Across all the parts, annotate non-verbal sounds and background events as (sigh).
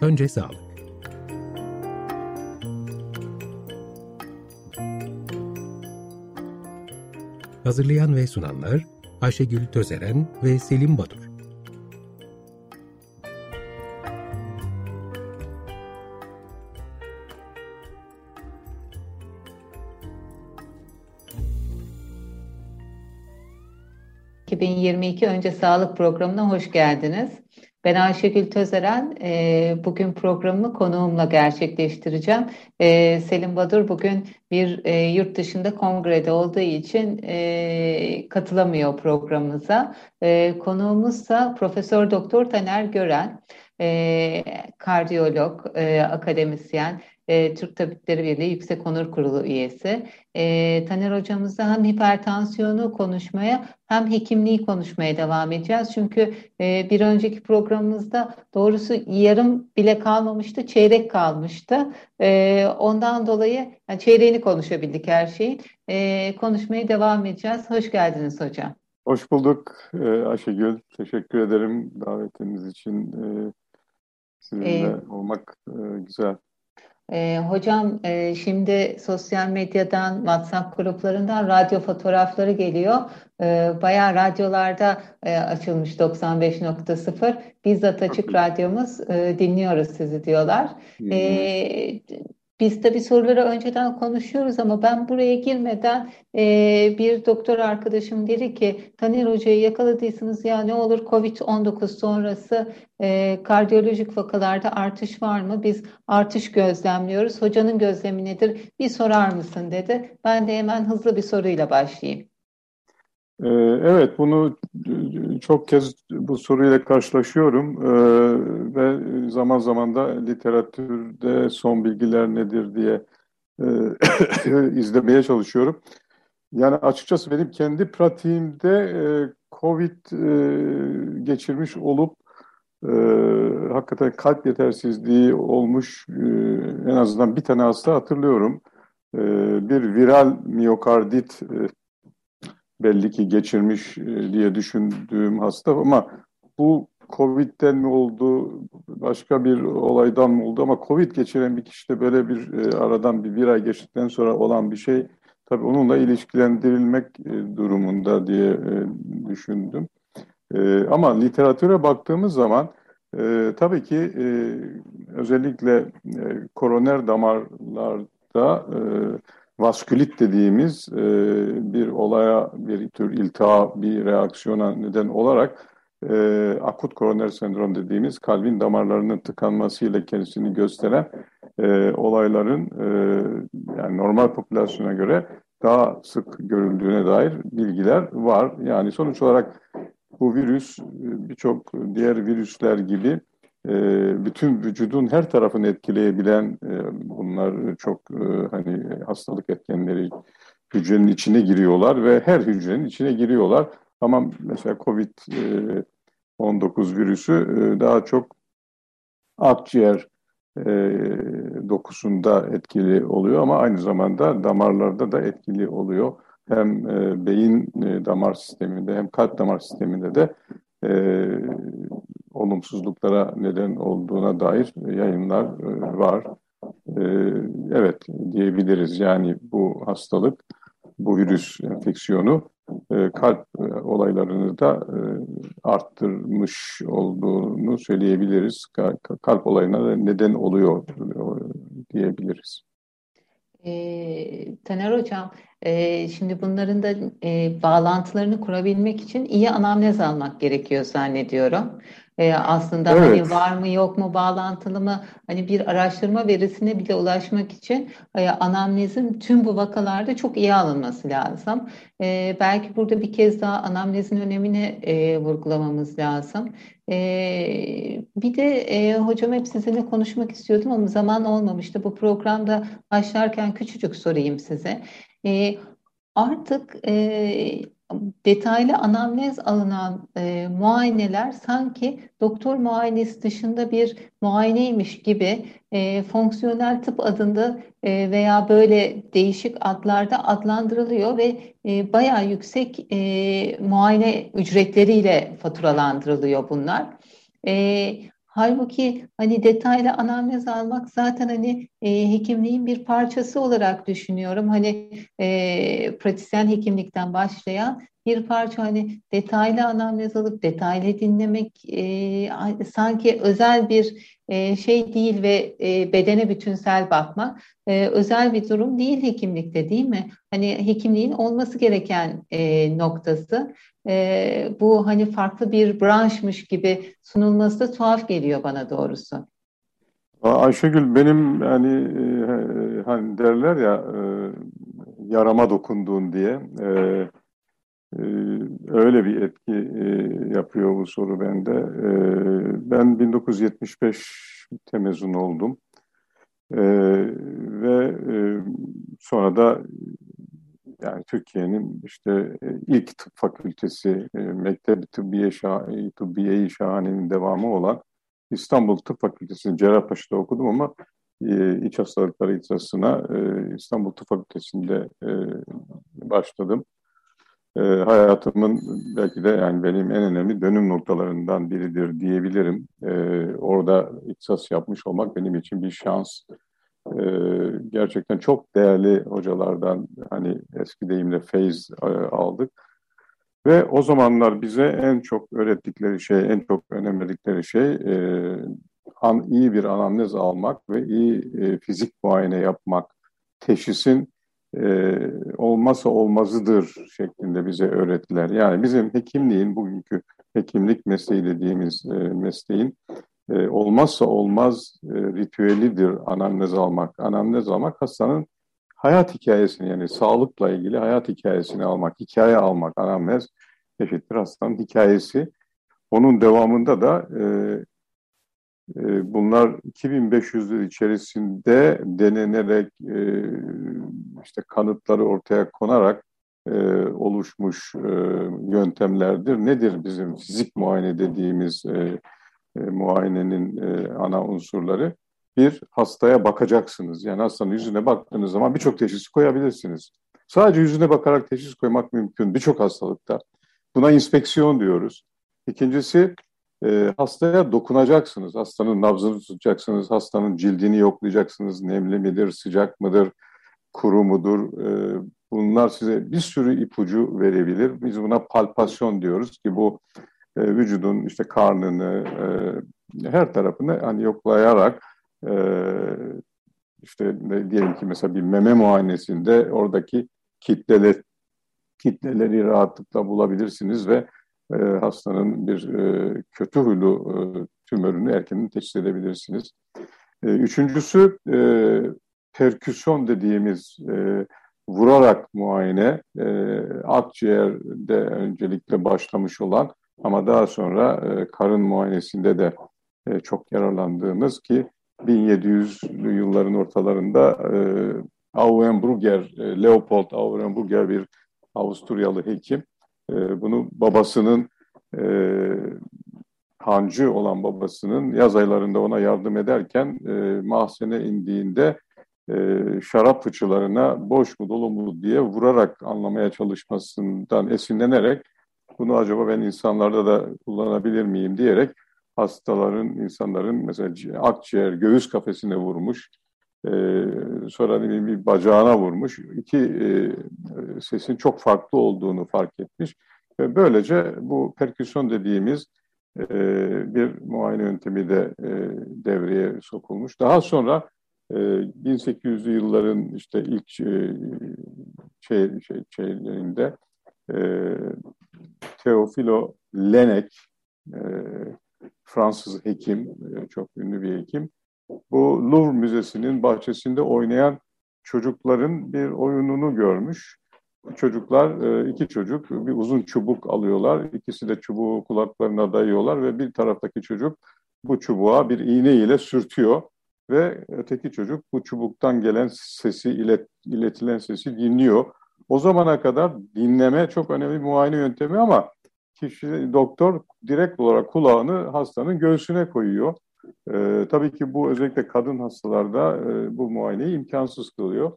Önce sağlık. Hazırlayan ve sunanlar Ayşegül Tözeren ve Selim Badur. 2022 Önce Sağlık Programı'na hoş geldiniz. Ben Ayşegül Tözeren. E, bugün programımı konuğumla gerçekleştireceğim. E, Selim Badur bugün bir e, yurt dışında kongrede olduğu için katılamıyor programımıza. Konuğumuzsa Profesör Doktor Taner Gören. Kardiyolog, akademisyen, e, Türk Tabipleri Birliği Yüksek Onur Kurulu üyesi. E, Taner hocamızla hem hipertansiyonu konuşmaya hem hekimliği konuşmaya devam edeceğiz. Çünkü e, bir önceki programımızda doğrusu yarım bile kalmamıştı, çeyrek kalmıştı. E, ondan dolayı yani çeyreğini konuşabildik her şeyi. E, konuşmaya devam edeceğiz. Hoş geldiniz hocam. Hoş bulduk e, Ayşegül. Teşekkür ederim davetiniz için. E, sizinle ee, olmak e, güzel. E, hocam e, şimdi sosyal medyadan, WhatsApp gruplarından radyo fotoğrafları geliyor. E, bayağı radyolarda e, açılmış 95.0. Bizzat açık radyomuz e, dinliyoruz sizi diyorlar. E, biz tabii soruları önceden konuşuyoruz ama ben buraya girmeden e, bir doktor arkadaşım dedi ki Taner Hoca'yı yakaladıysanız ya ne olur COVID-19 sonrası e, kardiyolojik vakalarda artış var mı? Biz artış gözlemliyoruz. Hocanın gözlemi nedir? Bir sorar mısın dedi. Ben de hemen hızlı bir soruyla başlayayım. Ee, evet, bunu çok kez bu soruyla karşılaşıyorum ee, ve zaman zaman da literatürde son bilgiler nedir diye e, (coughs) izlemeye çalışıyorum. Yani açıkçası benim kendi pratiğimde e, COVID e, geçirmiş olup hakikaten kalp yetersizliği olmuş en azından bir tane hasta hatırlıyorum. Bir viral miyokardit belli ki geçirmiş e, diye düşündüğüm hasta ama bu Covid'den mi oldu, başka bir olaydan mı oldu ama Covid geçiren bir kişide böyle bir e, aradan bir, bir ay geçtikten sonra olan bir şey tabii onunla ilişkilendirilmek e, durumunda diye düşündüm. Ama literatüre baktığımız zaman tabii ki özellikle koroner damarlarda vaskülit dediğimiz e, bir olaya, bir tür iltihap, bir reaksiyona neden olarak e, akut koroner sendrom dediğimiz kalbin damarlarının tıkanmasıyla kendisini gösteren e, olayların e, yani normal popülasyona göre daha sık görüldüğüne dair bilgiler var. Yani sonuç olarak bu virüs birçok diğer virüsler gibi ee, bütün vücudun her tarafını etkileyebilen e, bunlar çok e, hani hastalık etkenleri hücrenin içine giriyorlar ve her hücrenin içine giriyorlar. Ama mesela COVID-19 e, virüsü daha çok akciğer dokusunda etkili oluyor ama aynı zamanda damarlarda da etkili oluyor. Hem beyin damar sisteminde hem kalp damar sisteminde de olumsuzluklara neden olduğuna dair yayınlar e, var. E, evet diyebiliriz yani bu hastalık, bu virüs enfeksiyonu e, kalp olaylarını da arttırmış olduğunu söyleyebiliriz. Kalp olayına neden oluyor diyebiliriz. E, Taner Hocam, e, şimdi bunların da e, bağlantılarını kurabilmek için iyi anamnez almak gerekiyor zannediyorum. E, aslında hani evet. hani var mı yok mu bağlantılı mı hani bir araştırma verisine bile ulaşmak için e, anamnezin tüm bu vakalarda çok iyi alınması lazım. E, belki burada bir kez daha anamnezin önemini e, vurgulamamız lazım. E, bir de e, hocam hep sizinle konuşmak istiyordum ama zaman olmamıştı. Bu programda başlarken küçücük sorayım size. E, artık e, detaylı anamnez alınan e, muayeneler sanki doktor muayenesi dışında bir muayeneymiş gibi e, fonksiyonel tıp adında e, veya böyle değişik adlarda adlandırılıyor ve e, bayağı yüksek e, muayene ücretleriyle faturalandırılıyor bunlar. E, Halbuki hani detaylı anamnez almak zaten hani e, hekimliğin bir parçası olarak düşünüyorum. Hani e, pratisyen hekimlikten başlayan bir parça hani detaylı anamnez alıp detaylı dinlemek e, sanki özel bir e, şey değil ve e, bedene bütünsel bakmak e, özel bir durum değil hekimlikte değil mi? Hani hekimliğin olması gereken e, noktası e, bu hani farklı bir branşmış gibi sunulması da tuhaf geliyor bana doğrusu. Ayşegül benim hani e, hani derler ya e, yarama dokunduğun diye e, öyle bir etki e, yapıyor bu soru bende. E, ben 1975 mezun oldum e, ve e, sonra da yani Türkiye'nin işte e, ilk tıp fakültesi, Mektep Tıbbiye, Şah Tıbbiye-i Şahane'nin devamı olan İstanbul Tıp Fakültesi'ni Cerrahpaşa'da okudum ama iç hastalıkları ihtisasına İstanbul Tıp Fakültesi'nde başladım. Hayatımın belki de yani benim en önemli dönüm noktalarından biridir diyebilirim. Orada ihtisas yapmış olmak benim için bir şans. Ee, gerçekten çok değerli hocalardan hani eski deyimle feyz e, aldık. Ve o zamanlar bize en çok öğrettikleri şey, en çok önemledikleri şey e, an, iyi bir anamnez almak ve iyi e, fizik muayene yapmak. Teşhisin e, olmazsa olmazıdır şeklinde bize öğrettiler. Yani bizim hekimliğin, bugünkü hekimlik mesleği dediğimiz e, mesleğin e, olmazsa olmaz e, ritüelidir anamnez almak. Anamnez almak hastanın hayat hikayesini yani sağlıkla ilgili hayat hikayesini almak, hikaye almak anamnez eşittir hastanın hikayesi. Onun devamında da e, e, bunlar 2500'ler içerisinde denenerek e, işte kanıtları ortaya konarak e, oluşmuş e, yöntemlerdir. Nedir bizim fizik muayene dediğimiz muayenenin ana unsurları. Bir, hastaya bakacaksınız. Yani hastanın yüzüne baktığınız zaman birçok teşhis koyabilirsiniz. Sadece yüzüne bakarak teşhis koymak mümkün birçok hastalıkta. Buna inspeksiyon diyoruz. İkincisi, e, hastaya dokunacaksınız. Hastanın nabzını tutacaksınız, hastanın cildini yoklayacaksınız. Nemli midir, sıcak mıdır, kuru mudur? E, bunlar size bir sürü ipucu verebilir. Biz buna palpasyon diyoruz ki bu e, vücudun işte karnını, e, her tarafını hani yoklayarak e, işte diyelim ki mesela bir meme muayenesinde oradaki kitleler kitleleri rahatlıkla bulabilirsiniz ve e, hastanın bir e, kötü huylu e, tümörünü erken teşhis edebilirsiniz. E, üçüncüsü perküsyon dediğimiz vurarak muayene, akciğerde öncelikle başlamış olan ama daha sonra karın muayenesinde de çok yararlandığımız ki 1700'lü yılların ortalarında e, Auenbrugger, e, Leopold Auenbrugger bir Avusturyalı hekim. E, bunu babasının e, hancı olan babasının yaz aylarında ona yardım ederken e, mahzene indiğinde e, şarap fıçılarına boş mu dolu mu diye vurarak anlamaya çalışmasından esinlenerek bunu acaba ben insanlarda da kullanabilir miyim? diyerek hastaların, insanların mesela akciğer, göğüs kafesine vurmuş, e, sonra ne bir bacağına vurmuş, iki e, sesin çok farklı olduğunu fark etmiş ve böylece bu perküsyon dediğimiz e, bir muayene yöntemi de e, devreye sokulmuş. Daha sonra e, 1800'lü yılların işte ilk e, şey, şey, şeylerinde e, Teofilo Lenek, e, Fransız hekim, e, çok ünlü bir hekim. Bu Louvre Müzesi'nin bahçesinde oynayan çocukların bir oyununu görmüş. Çocuklar, e, iki çocuk bir uzun çubuk alıyorlar. İkisi de çubuğu kulaklarına dayıyorlar ve bir taraftaki çocuk bu çubuğa bir iğne ile sürtüyor ve öteki çocuk bu çubuktan gelen sesi, ilet, iletilen sesi dinliyor. O zamana kadar dinleme çok önemli muayene yöntemi ama kişi doktor direkt olarak kulağını hastanın göğsüne koyuyor. Ee, tabii ki bu özellikle kadın hastalarda e, bu muayeneyi imkansız kılıyor.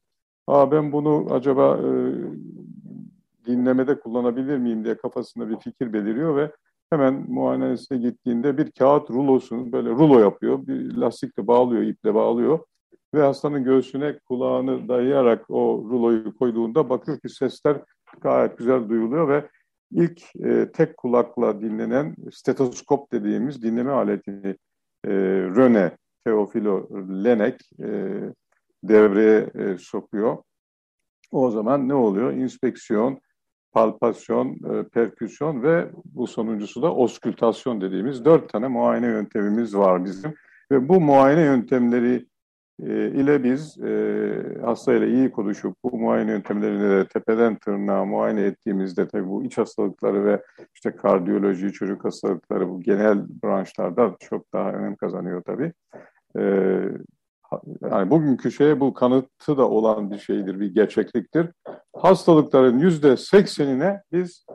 Aa, ben bunu acaba e, dinlemede kullanabilir miyim diye kafasında bir fikir beliriyor ve hemen muayenesine gittiğinde bir kağıt rulosunu böyle rulo yapıyor, bir lastikle bağlıyor, iple bağlıyor ve hastanın göğsüne kulağını dayayarak o ruloyu koyduğunda bakıyor ki sesler gayet güzel duyuluyor ve ilk e, tek kulakla dinlenen stetoskop dediğimiz dinleme aletini e, Röne Teofilo Lenek e, devreye e, sokuyor. O zaman ne oluyor? İnspeksiyon, palpasyon, e, perküsyon ve bu sonuncusu da oskültasyon dediğimiz dört tane muayene yöntemimiz var bizim. Ve bu muayene yöntemleri ile biz e, hastayla iyi konuşup bu muayene yöntemlerini de tepeden tırnağa muayene ettiğimizde tabii bu iç hastalıkları ve işte kardiyoloji, çocuk hastalıkları bu genel branşlarda çok daha önem kazanıyor tabii. E, yani bugünkü şeye bu kanıtı da olan bir şeydir, bir gerçekliktir. Hastalıkların yüzde seksenine biz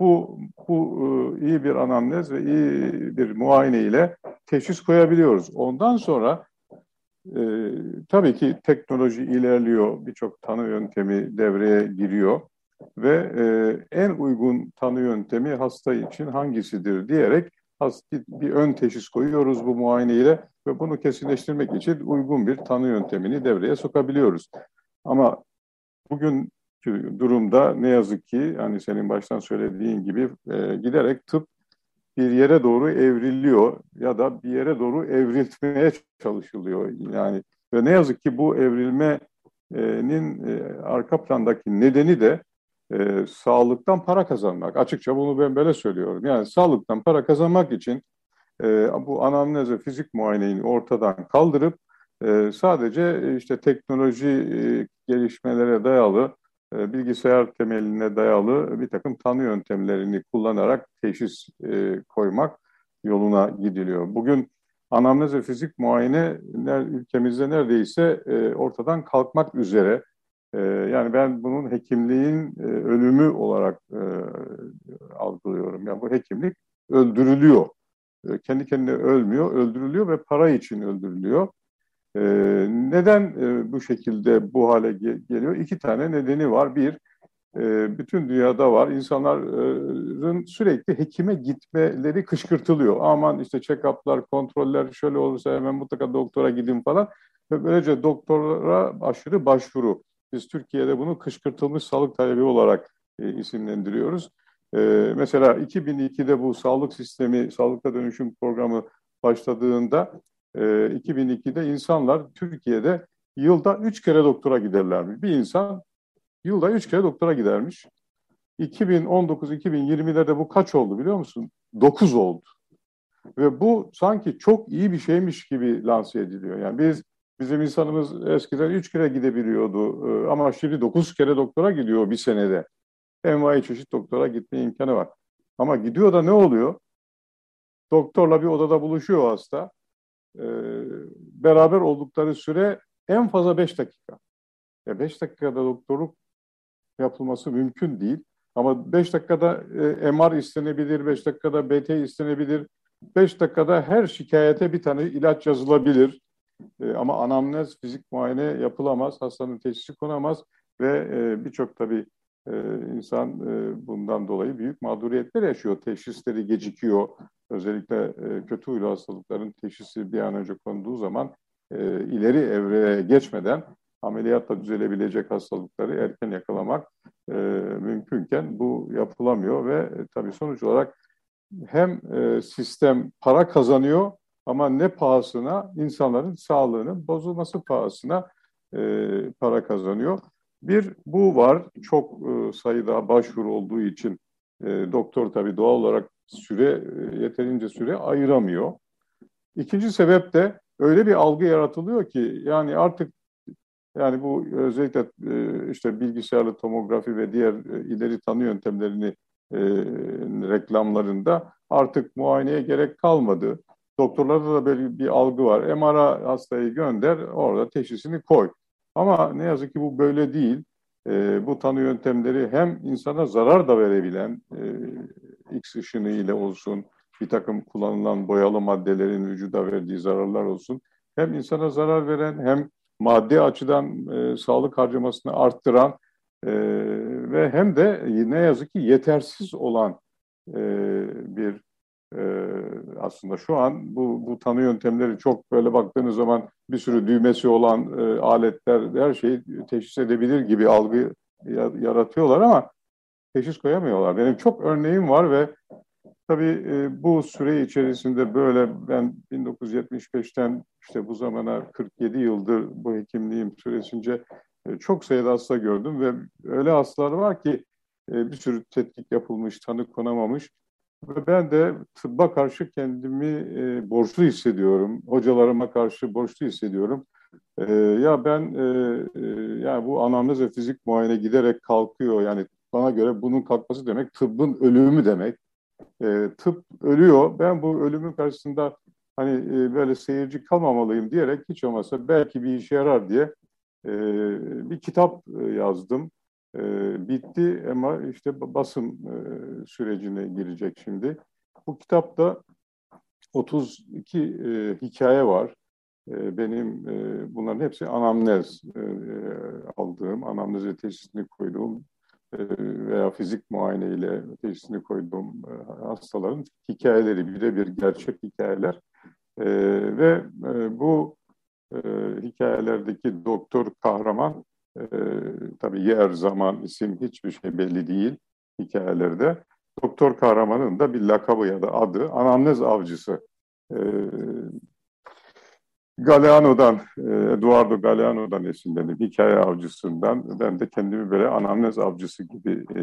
bu, bu e, iyi bir anamnez ve iyi bir muayene ile teşhis koyabiliyoruz. Ondan sonra e, tabii ki teknoloji ilerliyor, birçok tanı yöntemi devreye giriyor ve e, en uygun tanı yöntemi hasta için hangisidir diyerek bir ön teşhis koyuyoruz bu muayeneyle ve bunu kesinleştirmek için uygun bir tanı yöntemini devreye sokabiliyoruz. Ama bugün durumda ne yazık ki hani senin baştan söylediğin gibi e, giderek tıp bir yere doğru evriliyor ya da bir yere doğru evrilmeye çalışılıyor. Yani ve ne yazık ki bu evrilmenin e, arka plandaki nedeni de e, sağlıktan para kazanmak. Açıkça bunu ben böyle söylüyorum. Yani sağlıktan para kazanmak için e, bu anamnez ve fizik muayeneyi ortadan kaldırıp e, sadece işte teknoloji e, gelişmelere dayalı bilgisayar temeline dayalı bir takım tanı yöntemlerini kullanarak teşhis e, koymak yoluna gidiliyor. Bugün anamnez ve fizik muayene ülkemizde neredeyse e, ortadan kalkmak üzere. Yani ben bunun hekimliğin ölümü olarak algılıyorum. Yani bu hekimlik öldürülüyor. Kendi kendine ölmüyor, öldürülüyor ve para için öldürülüyor. E, neden e, bu şekilde bu hale ge geliyor? İki tane nedeni var. Bir, e, bütün dünyada var. İnsanların sürekli hekime gitmeleri kışkırtılıyor. Aman işte check-up'lar, kontroller şöyle olursa hemen mutlaka doktora gidin falan. Ve böylece doktora aşırı başvuru. Biz Türkiye'de bunu kışkırtılmış sağlık talebi olarak e, isimlendiriyoruz. E, mesela 2002'de bu sağlık sistemi, sağlıkta dönüşüm programı başladığında 2002'de ee, insanlar Türkiye'de yılda üç kere doktora giderlermiş. Bir insan yılda üç kere doktora gidermiş. 2019-2020'lerde bu kaç oldu biliyor musun? 9 oldu. Ve bu sanki çok iyi bir şeymiş gibi lanse ediliyor. Yani biz bizim insanımız eskiden üç kere gidebiliyordu ee, ama şimdi dokuz kere doktora gidiyor bir senede. Envai çeşit doktora gitme imkanı var. Ama gidiyor da ne oluyor? Doktorla bir odada buluşuyor hasta e, beraber oldukları süre en fazla 5 dakika. Ya 5 dakikada doktorluk yapılması mümkün değil. Ama 5 dakikada e, MR istenebilir, 5 dakikada BT istenebilir, 5 dakikada her şikayete bir tane ilaç yazılabilir. E, ama anamnez, fizik muayene yapılamaz, hastanın teşhisi konamaz ve e, birçok tabii e, insan e, bundan dolayı büyük mağduriyetler yaşıyor. Teşhisleri gecikiyor. Özellikle e, kötü huylu hastalıkların teşhisi bir an önce konduğu zaman e, ileri evreye geçmeden ameliyatla düzelebilecek hastalıkları erken yakalamak e, mümkünken bu yapılamıyor ve e, tabii sonuç olarak hem sistem para kazanıyor ama ne pahasına insanların sağlığının bozulması pahasına para kazanıyor. Bir bu var çok sayıda başvuru olduğu için doktor tabii doğal olarak süre e, yeterince süre ayıramıyor. İkinci sebep de öyle bir algı yaratılıyor ki yani artık yani bu özellikle e, işte bilgisayarlı tomografi ve diğer e, ileri tanı yöntemlerini reklamlarında artık muayeneye gerek kalmadı. Doktorlarda da böyle bir algı var. MR'a hastayı gönder, orada teşhisini koy. Ama ne yazık ki bu böyle değil. Bu tanı yöntemleri hem insana zarar da verebilen, X ışını ile olsun, bir takım kullanılan boyalı maddelerin vücuda verdiği zararlar olsun, hem insana zarar veren hem maddi açıdan e, sağlık harcamasını arttıran e, ve hem de ne yazık ki yetersiz olan e, bir Ee, aslında şu an bu, bu tanı yöntemleri çok böyle baktığınız zaman bir sürü düğmesi olan e, aletler her şeyi teşhis edebilir gibi algı yaratıyorlar ama teşhis koyamıyorlar. Benim çok örneğim var ve tabii e, bu süre içerisinde böyle ben 1975'ten işte bu zamana 47 yıldır bu hekimliğim süresince e, çok sayıda hasta gördüm ve öyle hastalar var ki e, bir sürü tetkik yapılmış, tanı konamamış. Ve ben de tıbba karşı kendimi e, borçlu hissediyorum. Hocalarıma karşı borçlu hissediyorum. E, ya ben e, e, yani bu anamnez ve fizik muayene giderek kalkıyor. Yani bana göre bunun kalkması demek tıbbın ölümü demek. E, tıp ölüyor. Ben bu ölümün karşısında hani e, böyle seyirci kalmamalıyım diyerek hiç olmazsa belki bir işe yarar diye e, bir kitap e, yazdım. E, bitti ama işte basım e, sürecine girecek şimdi. Bu kitapta 32 e, hikaye var. E, benim e, bunların hepsi anamnez e, aldığım, anamneze teşhisini koyduğum e, veya fizik muayene ile teşhisini koyduğum e, hastaların hikayeleri, birebir gerçek hikayeler. E, ve e, bu e, hikayelerdeki doktor kahraman e, tabii yer, zaman, isim hiçbir şey belli değil hikayelerde. Doktor kahramanın da bir lakabı ya da adı anamnez avcısı. E, Galeano'dan, e, Eduardo Galeano'dan esinlenip hikaye avcısından ben de kendimi böyle anamnez avcısı gibi e,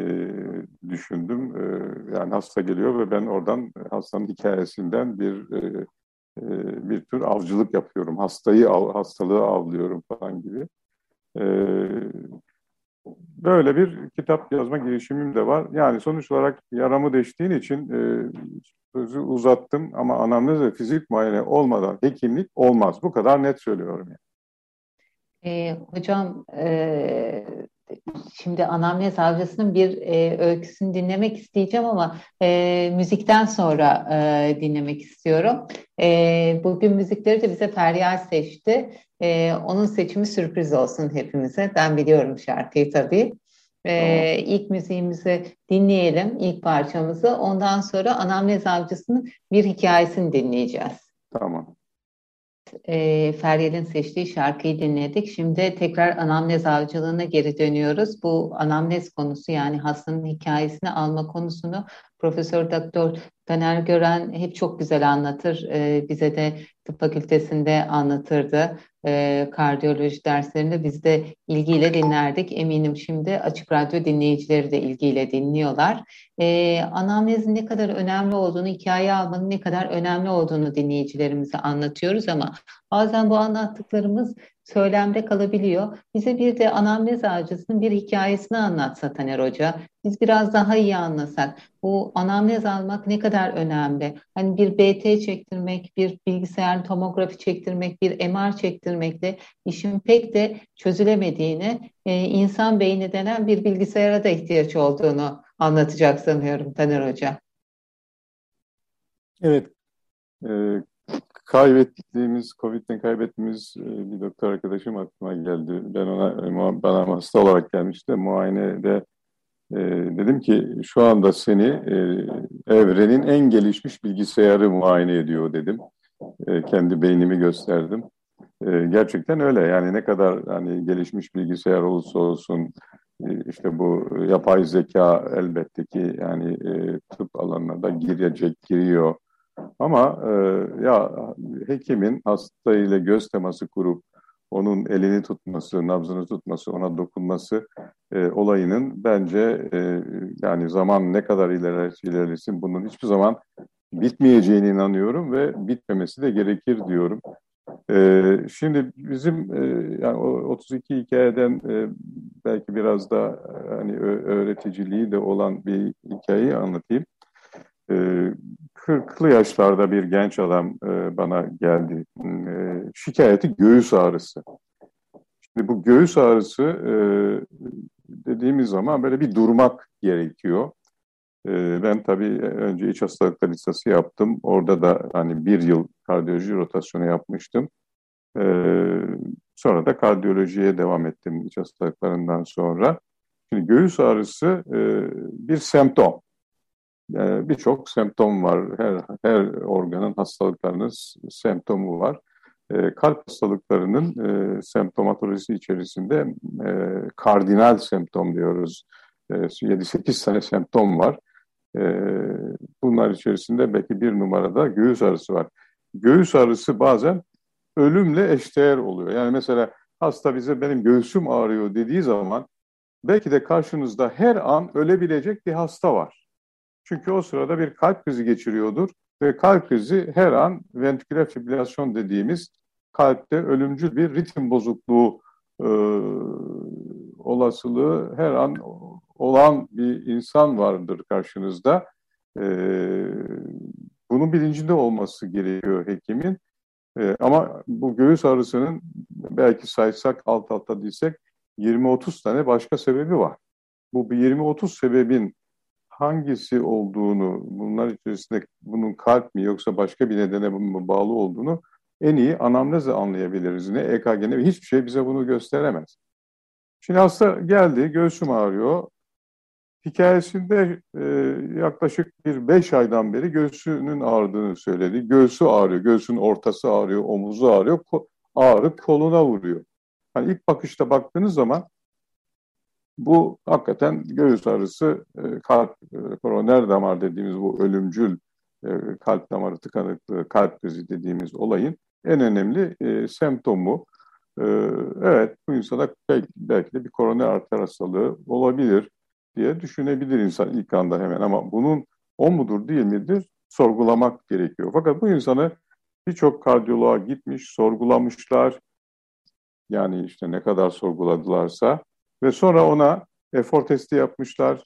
düşündüm. E, yani hasta geliyor ve ben oradan hastanın hikayesinden bir bir tür avcılık yapıyorum. Hastayı hastalığı avlıyorum falan gibi. Böyle bir kitap yazma girişimim de var. Yani sonuç olarak yaramı deştiğin için e, sözü uzattım ama anamnez ve fizik muayene olmadan hekimlik olmaz. Bu kadar net söylüyorum yani. E, hocam e, şimdi anamnez avcısının bir e, öyküsünü dinlemek isteyeceğim ama e, müzikten sonra e, dinlemek istiyorum. E, bugün müzikleri de bize Feryal seçti. E, onun seçimi sürpriz olsun hepimize. Ben biliyorum şarkıyı tabii. E, İlk müziğimizi dinleyelim, ilk parçamızı. Ondan sonra Anamnez Avcısı'nın bir hikayesini dinleyeceğiz. Tamam e, Feryal'in seçtiği şarkıyı dinledik. Şimdi tekrar anamnez avcılığına geri dönüyoruz. Bu anamnez konusu yani hastanın hikayesini alma konusunu Profesör Doktor Taner Gören hep çok güzel anlatır. E, bize de tıp fakültesinde anlatırdı. E, kardiyoloji derslerinde biz de ilgiyle dinlerdik. Eminim şimdi Açık Radyo dinleyicileri de ilgiyle dinliyorlar. E, anamnezin ne kadar önemli olduğunu, hikaye almanın ne kadar önemli olduğunu dinleyicilerimize anlatıyoruz ama bazen bu anlattıklarımız söylemde kalabiliyor. Bize bir de anamnez ağacısının bir hikayesini anlatsa Taner Hoca. Biz biraz daha iyi anlasak. Bu anamnez almak ne kadar önemli? Hani bir BT çektirmek, bir bilgisayar tomografi çektirmek, bir MR çektirmekle işin pek de çözülemediğini, e, insan beyni denen bir bilgisayara da ihtiyaç olduğunu anlatacak sanıyorum Taner Hoca. Evet, e, kaybettiğimiz, Covid'den kaybettiğimiz e, bir doktor arkadaşım aklıma geldi. Ben ona, bana hasta olarak gelmişti. Muayenede e, dedim ki şu anda seni e, evrenin en gelişmiş bilgisayarı muayene ediyor dedim. E, kendi beynimi gösterdim. E, gerçekten öyle. Yani ne kadar hani gelişmiş bilgisayar olursa olsun e, işte bu yapay zeka elbette ki yani e, tıp alanına da girecek, giriyor. Ama e, ya hekimin hasta ile göz teması kurup onun elini tutması, nabzını tutması, ona dokunması e, olayının bence e, yani zaman ne kadar ilerlerse ilerlesin bunun hiçbir zaman bitmeyeceğine inanıyorum ve bitmemesi de gerekir diyorum. E, şimdi bizim e, yani o 32 hikayeden e, belki biraz da e, hani öğreticiliği de olan bir hikayeyi anlatayım. E, 40'lı yaşlarda bir genç adam e, bana geldi. E, şikayeti göğüs ağrısı. Şimdi bu göğüs ağrısı e, dediğimiz zaman böyle bir durmak gerekiyor. E, ben tabii önce iç hastalıklar listesi yaptım. Orada da hani bir yıl kardiyoloji rotasyonu yapmıştım. Sonra da kardiyolojiye devam ettim iç hastalıklarından sonra. Şimdi göğüs ağrısı e, bir semptom. E, birçok semptom var. Her, her organın hastalıklarının semptomu var. E, kalp hastalıklarının e, semptomatolojisi içerisinde e, kardinal semptom diyoruz. E, 7-8 tane semptom var. Bunlar içerisinde belki bir numarada göğüs ağrısı var. Göğüs ağrısı bazen ölümle eşdeğer oluyor. Yani mesela hasta bize benim göğsüm ağrıyor dediği zaman belki de karşınızda her an ölebilecek bir hasta var. Çünkü o sırada bir kalp krizi geçiriyordur ve kalp krizi her an ventriküler fibrilasyon dediğimiz kalpte ölümcül bir ritim bozukluğu e, olasılığı her an olan bir insan vardır karşınızda. E, bunun bilincinde olması gerekiyor hekimin. E, ama bu göğüs ağrısının belki saysak alt alta değilsek 20-30 tane başka sebebi var. Bu 20-30 sebebin hangisi olduğunu, bunlar içerisinde bunun kalp mi yoksa başka bir nedene bağlı olduğunu en iyi anamnezle anlayabiliriz. Ne EKG ne hiçbir şey bize bunu gösteremez. Şimdi hasta geldi, göğsüm ağrıyor. Hikayesinde e, yaklaşık bir beş aydan beri göğsünün ağrıdığını söyledi. Göğsü ağrıyor, göğsün ortası ağrıyor, omuzu ağrıyor, ko ağrı koluna vuruyor. Hani ilk bakışta baktığınız zaman bu hakikaten göğüs ağrısı, e, kalp, e, koroner damar dediğimiz bu ölümcül e, kalp damarı tıkanıklığı, kalp krizi dediğimiz olayın en önemli e, semptomu. E, evet bu insana belki, belki de bir koroner arter hastalığı olabilir diye düşünebilir insan ilk anda hemen ama bunun o mudur değil midir sorgulamak gerekiyor. Fakat bu insanı birçok kardiyoloğa gitmiş, sorgulamışlar. Yani işte ne kadar sorguladılarsa ve sonra ona efor testi yapmışlar.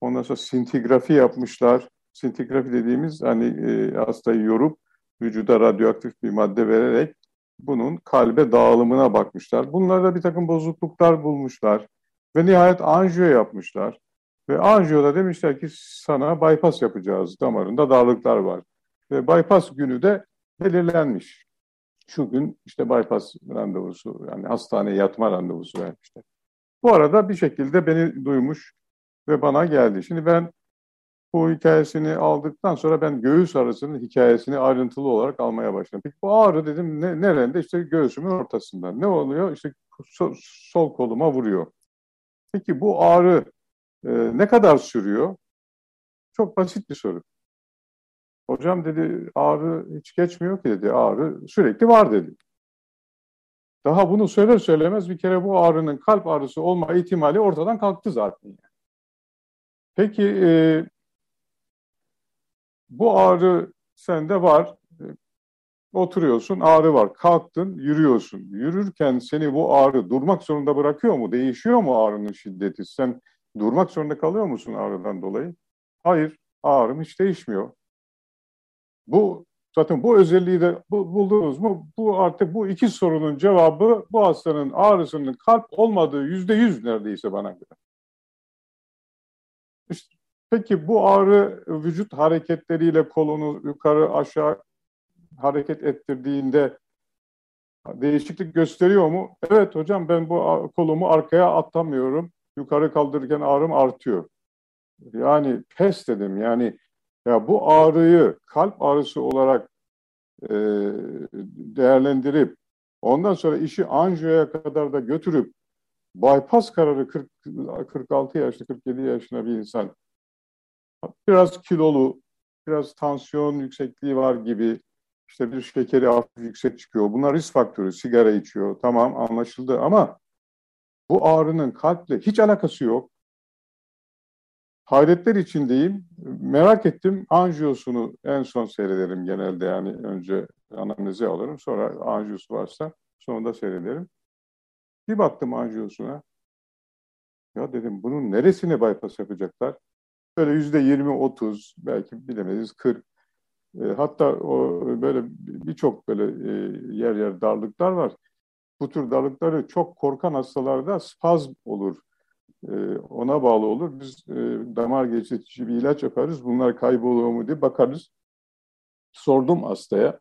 Ondan sonra sintigrafi yapmışlar. Sintigrafi dediğimiz hani e, hastayı yorup vücuda radyoaktif bir madde vererek bunun kalbe dağılımına bakmışlar. Bunlarda bir takım bozukluklar bulmuşlar ve nihayet anjiyo yapmışlar. Ve anjiyoda demişler ki sana bypass yapacağız, damarında darlıklar var. Ve bypass günü de belirlenmiş. Şu gün işte bypass randevusu, yani hastaneye yatma randevusu vermişler. Bu arada bir şekilde beni duymuş ve bana geldi. Şimdi ben bu hikayesini aldıktan sonra ben göğüs ağrısının hikayesini ayrıntılı olarak almaya başladım. Peki bu ağrı dedim ne, nerede? İşte göğsümün ortasından. Ne oluyor? İşte sol, sol koluma vuruyor. Peki bu ağrı e, ne kadar sürüyor? Çok basit bir soru. Hocam dedi ağrı hiç geçmiyor ki dedi. Ağrı sürekli var dedi. Daha bunu söyler söylemez bir kere bu ağrının kalp ağrısı olma ihtimali ortadan kalktı zaten. Peki e, bu ağrı sende var. Oturuyorsun, ağrı var. Kalktın, yürüyorsun. Yürürken seni bu ağrı durmak zorunda bırakıyor mu? Değişiyor mu ağrının şiddeti? Sen durmak zorunda kalıyor musun ağrıdan dolayı? Hayır, ağrım hiç değişmiyor. Bu zaten bu özelliği de bu, buldunuz mu? Bu artık bu iki sorunun cevabı bu hastanın ağrısının kalp olmadığı yüzde yüz neredeyse bana göre. İşte Peki bu ağrı vücut hareketleriyle kolunu yukarı aşağı hareket ettirdiğinde değişiklik gösteriyor mu? Evet hocam ben bu kolumu arkaya atamıyorum. Yukarı kaldırırken ağrım artıyor. Yani pes dedim yani ya bu ağrıyı kalp ağrısı olarak e, değerlendirip ondan sonra işi anjiyoya kadar da götürüp bypass kararı 40, 46 yaşlı 47 yaşında bir insan biraz kilolu, biraz tansiyon yüksekliği var gibi, işte bir şekeri hafif yüksek çıkıyor. Bunlar risk faktörü, sigara içiyor, tamam anlaşıldı ama bu ağrının kalple hiç alakası yok. Hayretler içindeyim. Merak ettim. Anjiyosunu en son seyrederim genelde yani önce anamnezi alırım sonra anjiyosu varsa sonunda seyrederim. Bir baktım anjiyosuna. Ya dedim bunun neresine bypass yapacaklar? Böyle yüzde yirmi, otuz, belki bilemeyiz kırk. E, hatta o böyle birçok böyle e, yer yer darlıklar var. Bu tür darlıkları çok korkan hastalarda spazm olur. E, ona bağlı olur. Biz e, damar gevşetici bir ilaç yaparız. Bunlar kayboluyor mu diye bakarız. Sordum hastaya.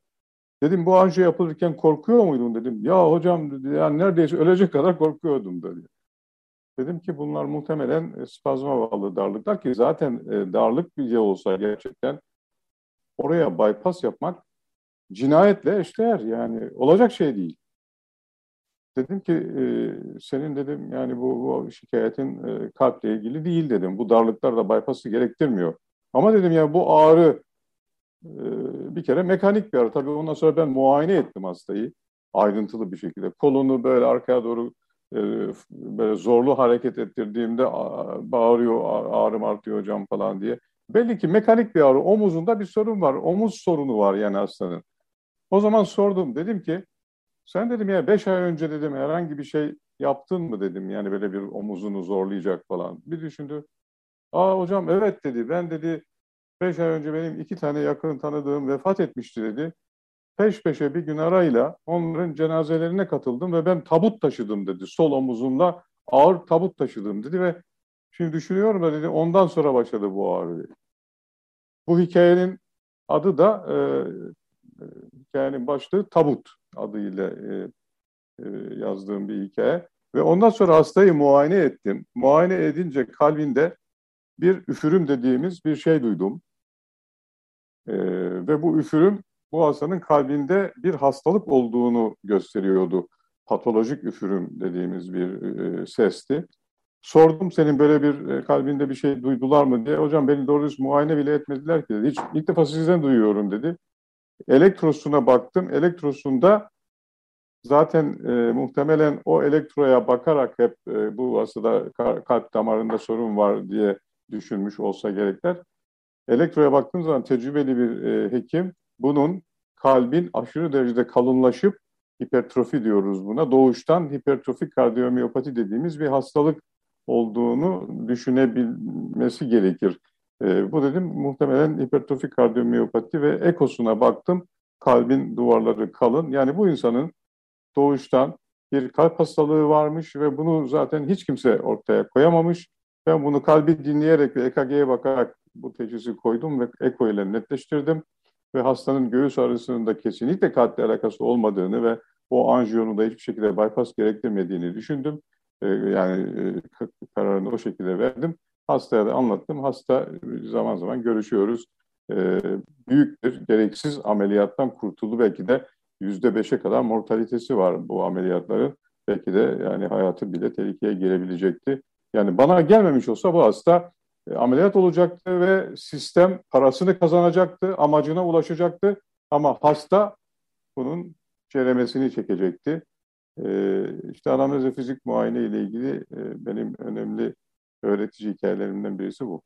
Dedim bu anjiyo yapılırken korkuyor muydun dedim. Ya hocam dedi, yani neredeyse ölecek kadar korkuyordum dedi. Dedim ki bunlar muhtemelen e, spazma bağlı darlıklar ki zaten e, darlık bile olsa gerçekten oraya bypass yapmak cinayetle eşdeğer yani olacak şey değil. Dedim ki e, senin dedim yani bu, bu şikayetin e, kalple ilgili değil dedim. Bu darlıklar da bypass'ı gerektirmiyor. Ama dedim ya bu ağrı e, bir kere mekanik bir ağrı. Tabii ondan sonra ben muayene ettim hastayı ayrıntılı bir şekilde. Kolunu böyle arkaya doğru e, böyle zorlu hareket ettirdiğimde bağırıyor, ağrım artıyor hocam falan diye. Belli ki mekanik bir ağrı, omuzunda bir sorun var. Omuz sorunu var yani hastanın. O zaman sordum, dedim ki sen dedim ya beş ay önce dedim herhangi bir şey yaptın mı dedim yani böyle bir omuzunu zorlayacak falan. Bir düşündü. Aa hocam evet dedi ben dedi beş ay önce benim iki tane yakın tanıdığım vefat etmişti dedi. Peş peşe bir gün arayla onların cenazelerine katıldım ve ben tabut taşıdım dedi. Sol omuzumda ağır tabut taşıdım dedi ve şimdi düşünüyorum da dedi ondan sonra başladı bu ağrı. Bu hikayenin adı da e hikayenin başlığı tabut adıyla e, e, yazdığım bir hikaye. Ve ondan sonra hastayı muayene ettim. Muayene edince kalbinde bir üfürüm dediğimiz bir şey duydum. E, ve bu üfürüm bu hastanın kalbinde bir hastalık olduğunu gösteriyordu. Patolojik üfürüm dediğimiz bir e, sesti. Sordum senin böyle bir e, kalbinde bir şey duydular mı diye. Hocam beni doğru muayene bile etmediler ki dedi. Hiç, ilk defa sizden duyuyorum dedi. Elektrosuna baktım. Elektrosunda zaten e, muhtemelen o elektroya bakarak hep e, bu hastada kalp damarında sorun var diye düşünmüş olsa gerekler. Elektroya baktığım zaman tecrübeli bir e, hekim bunun kalbin aşırı derecede kalınlaşıp hipertrofi diyoruz buna. Doğuştan hipertrofik kardiyomiyopati dediğimiz bir hastalık olduğunu düşünebilmesi gerekir. E, bu dedim muhtemelen hipertrofik kardiyomiyopati ve ekosuna baktım. Kalbin duvarları kalın. Yani bu insanın doğuştan bir kalp hastalığı varmış ve bunu zaten hiç kimse ortaya koyamamış. Ben bunu kalbi dinleyerek ve EKG'ye bakarak bu teşhisi koydum ve eko ile netleştirdim. Ve hastanın göğüs ağrısının da kesinlikle kalple alakası olmadığını ve o anjiyonun da hiçbir şekilde bypass gerektirmediğini düşündüm. Ee, yani e, kararını o şekilde verdim. Hastaya da anlattım. Hasta zaman zaman görüşüyoruz. Ee, büyük bir gereksiz ameliyattan kurtuldu. Belki de yüzde beşe kadar mortalitesi var bu ameliyatların. Belki de yani hayatı bile tehlikeye girebilecekti. Yani bana gelmemiş olsa bu hasta e, ameliyat olacaktı ve sistem parasını kazanacaktı, amacına ulaşacaktı. Ama hasta bunun ceremesini çekecekti. E, işte anamnez ve fizik muayene ile ilgili e, benim önemli öğretici hikayelerimden birisi bu.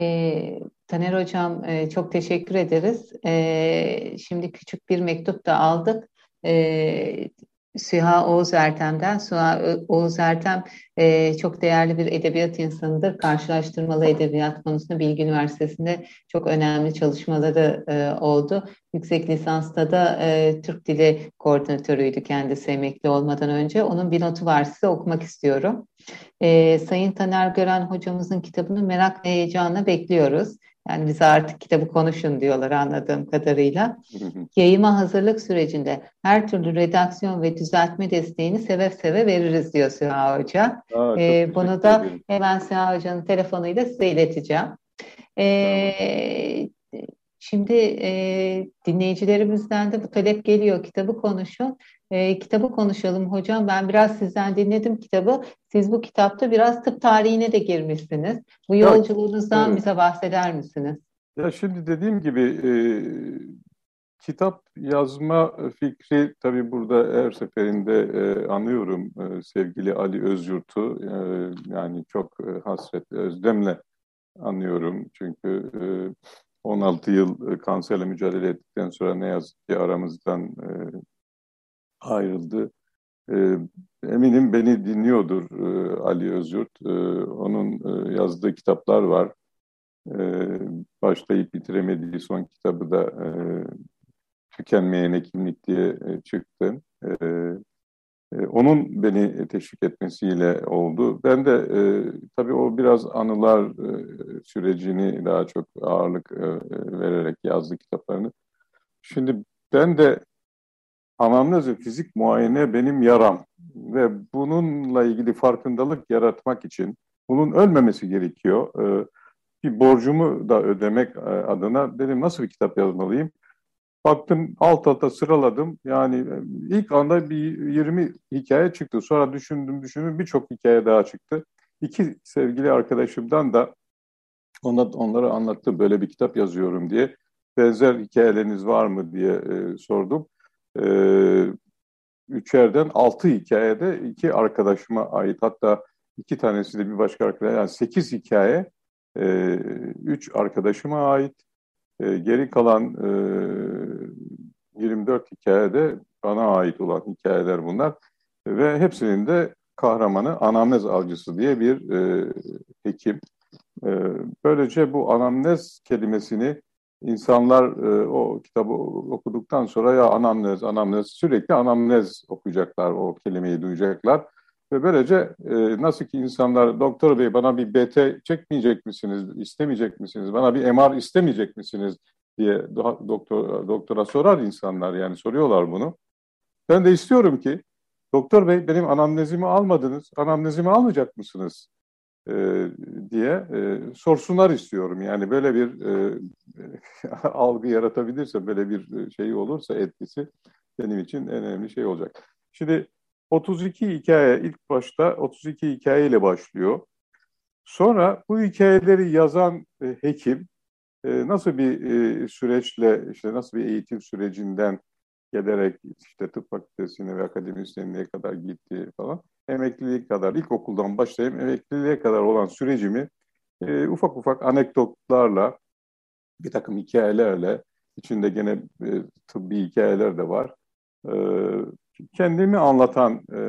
E, Taner Hocam e, çok teşekkür ederiz. E, şimdi küçük bir mektup da aldık. E, Süha Oğuz Ertem'den. Süha Oğuz Ertem e, çok değerli bir edebiyat insanıdır. Karşılaştırmalı edebiyat konusunda Bilgi Üniversitesi'nde çok önemli çalışmaları e, oldu. Yüksek lisansta da e, Türk Dili koordinatörüydü kendisi emekli olmadan önce. Onun bir notu var size okumak istiyorum. E, Sayın Taner Gören hocamızın kitabını merak ve heyecanla bekliyoruz. Yani bize artık kitabı konuşun diyorlar anladığım kadarıyla. (laughs) Yayıma hazırlık sürecinde her türlü redaksiyon ve düzeltme desteğini seve seve veririz diyor Süha Hoca. Aa, ee, bunu da ederim. hemen Süha Hoca'nın telefonuyla size ileteceğim. Ee, Şimdi e, dinleyicilerimizden de bu talep geliyor. Kitabı konuşun. E, kitabı konuşalım hocam. Ben biraz sizden dinledim kitabı. Siz bu kitapta biraz tıp tarihine de girmişsiniz. Bu yolculuğunuzdan evet. bize bahseder misiniz? Ya şimdi dediğim gibi e, kitap yazma fikri tabii burada her seferinde e, anıyorum e, sevgili Ali Özyurt'u. E, yani çok e, hasret, özlemle anıyorum. Çünkü e, 16 yıl e, kanserle mücadele ettikten sonra ne yazık ki aramızdan e, ayrıldı. E, eminim beni dinliyordur e, Ali Özyurt. E, onun e, yazdığı kitaplar var. E, başlayıp bitiremediği son kitabı da e, Tükenmeyen diye e, çıktı. Onun beni teşvik etmesiyle oldu. Ben de tabii o biraz anılar sürecini daha çok ağırlık vererek yazdı kitaplarını. Şimdi ben de anamnez ve fizik muayene benim yaram. ve bununla ilgili farkındalık yaratmak için bunun ölmemesi gerekiyor. E, bir borcumu da ödemek e, adına dedim nasıl bir kitap yazmalıyım? Baktım alt alta sıraladım. Yani e, ilk anda bir 20 hikaye çıktı. Sonra düşündüm düşündüm birçok hikaye daha çıktı. İki sevgili arkadaşımdan da onlar, onlara anlattım böyle bir kitap yazıyorum diye. Benzer hikayeleriniz var mı diye e, sordum. E, üçerden altı hikayede iki arkadaşıma ait. Hatta iki tanesi de bir başka arkadaş. Yani sekiz hikaye e, üç arkadaşıma ait. E, geri kalan e, 24 hikayede bana ait olan hikayeler bunlar. Ve hepsinin de kahramanı anamnez avcısı diye bir e, hekim. E, böylece bu anamnez kelimesini insanlar e, o kitabı okuduktan sonra ya anamnez, anamnez sürekli anamnez okuyacaklar, o kelimeyi duyacaklar. Ve böylece e, nasıl ki insanlar doktor bey bana bir BT çekmeyecek misiniz, istemeyecek misiniz, bana bir MR istemeyecek misiniz diye doktor, doktora sorar insanlar yani soruyorlar bunu. Ben de istiyorum ki doktor bey benim anamnezimi almadınız, anamnezimi almayacak mısınız e, diye e, sorsunlar istiyorum. Yani böyle bir e, (laughs) algı yaratabilirse, böyle bir şey olursa etkisi benim için en önemli şey olacak. Şimdi 32 hikaye ilk başta 32 hikayeyle başlıyor. Sonra bu hikayeleri yazan e, hekim e, nasıl bir e, süreçle işte nasıl bir eğitim sürecinden gelerek işte tıp fakültesine ve akademisyenliğe kadar gitti falan emekliliğe kadar ilk okuldan başlayıp emekliliğe kadar olan sürecimi e, ufak ufak anekdotlarla bir takım hikayelerle içinde gene e, tıbbi hikayeler de var. E, kendimi anlatan e,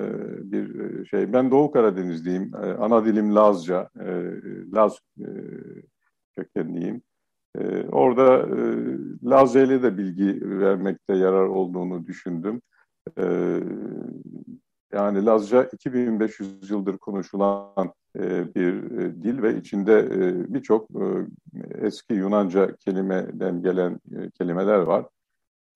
bir e, şey. Ben Doğu Karadenizliyim. E, ana dilim Lazca. E, Laz e, kökenliyim. E, orada e, Lazca ile de bilgi vermekte yarar olduğunu düşündüm. E, yani Lazca 2500 yıldır konuşulan e, bir e, dil ve içinde e, birçok e, eski Yunanca kelimeden gelen e, kelimeler var.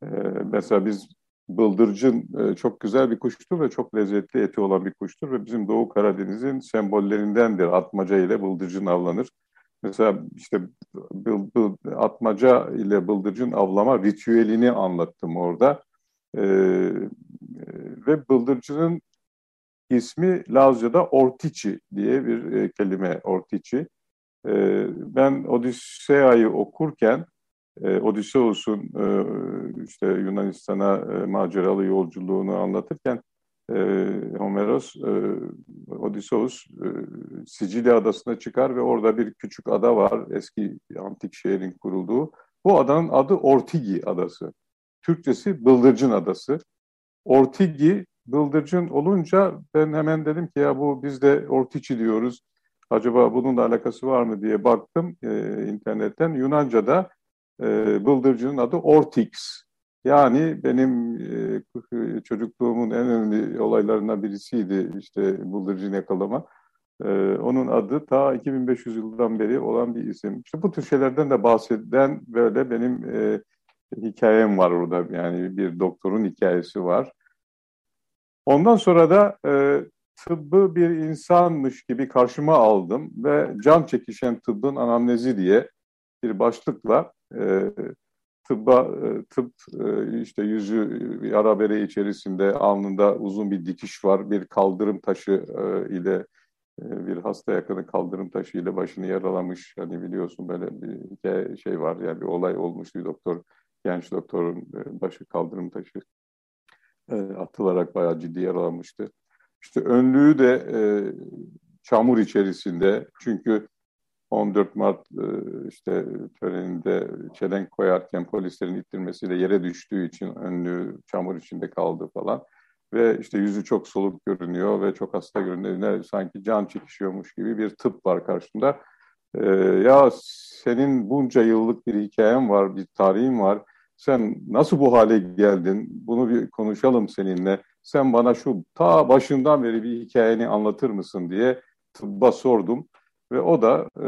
E, mesela biz bıldırcın e, çok güzel bir kuştur ve çok lezzetli eti olan bir kuştur ve bizim Doğu Karadeniz'in sembollerindendir. Atmaca ile bıldırcın avlanır. Mesela işte bıl, bıl, atmaca ile bıldırcın avlama ritüelini anlattım orada. E, ve bıldırcının ismi Lazca'da Ortiçi diye bir e, kelime Ortiçi. E, ben Odisea'yı okurken e, Odysseus'un e, işte Yunanistan'a e, maceralı yolculuğunu anlatırken e, Homeros, e, Odysseus e, Sicilya adasına çıkar ve orada bir küçük ada var eski antik şehrin kurulduğu. Bu adanın adı Ortigi adası. Türkçesi Bıldırcın adası. Ortigi bıldırcın olunca ben hemen dedim ki ya bu biz de Ortiçi diyoruz. Acaba bununla alakası var mı diye baktım e, internetten. Yunanca'da e, bıldırcının adı Ortix. Yani benim e, çocukluğumun en önemli olaylarından birisiydi işte bıldırcın yakalama. E, onun adı ta 2500 yıldan beri olan bir isim. İşte bu tür şeylerden de bahseden böyle benim e, hikayem var orada. Yani bir doktorun hikayesi var. Ondan sonra da e, tıbbı bir insanmış gibi karşıma aldım ve can çekişen tıbbın anamnezi diye bir başlıkla e, tıbba e, tıp e, işte yüzü yara bere içerisinde alnında uzun bir dikiş var bir kaldırım taşı e, ile e, bir hasta yakını kaldırım taşı ile başını yaralamış hani biliyorsun böyle bir şey var yani bir olay olmuş bir doktor genç doktorun e, başı kaldırım taşı e, atılarak bayağı ciddi yaralanmıştı. İşte önlüğü de e, çamur içerisinde çünkü 14 Mart işte töreninde çelenk koyarken polislerin ittirmesiyle yere düştüğü için önlüğü çamur içinde kaldı falan. Ve işte yüzü çok soluk görünüyor ve çok hasta görünüyor. Sanki can çekişiyormuş gibi bir tıp var karşımda. Ee, ya senin bunca yıllık bir hikayen var, bir tarihin var. Sen nasıl bu hale geldin? Bunu bir konuşalım seninle. Sen bana şu ta başından beri bir hikayeni anlatır mısın diye tıbba sordum. Ve o da e,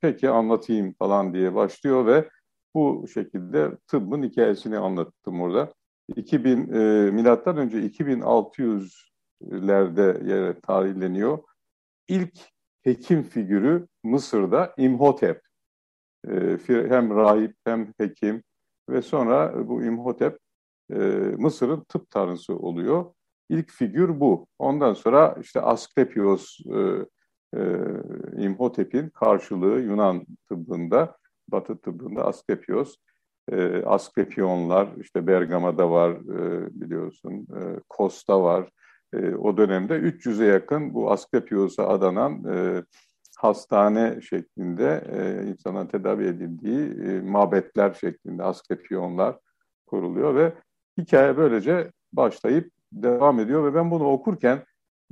peki anlatayım falan diye başlıyor ve bu şekilde tıbbın hikayesini anlattım orada. 2000 e, milattan önce 2600 500'lerde yere tarihleniyor. İlk hekim figürü Mısır'da İmhotep. Ee, hem rahip hem hekim ve sonra bu İmhotep e, Mısır'ın tıp tanrısı oluyor. İlk figür bu. Ondan sonra işte Asklepios e, e, İmhotep'in karşılığı Yunan tıbbında, Batı tıbbında Asklepios. E, Asklepionlar işte Bergama'da var e, biliyorsun, e, Kos'ta var. E, o dönemde 300'e yakın bu Asklepios'a adanan e, hastane şeklinde e, insanların tedavi edildiği e, mabetler şeklinde Asklepionlar kuruluyor ve hikaye böylece başlayıp devam ediyor ve ben bunu okurken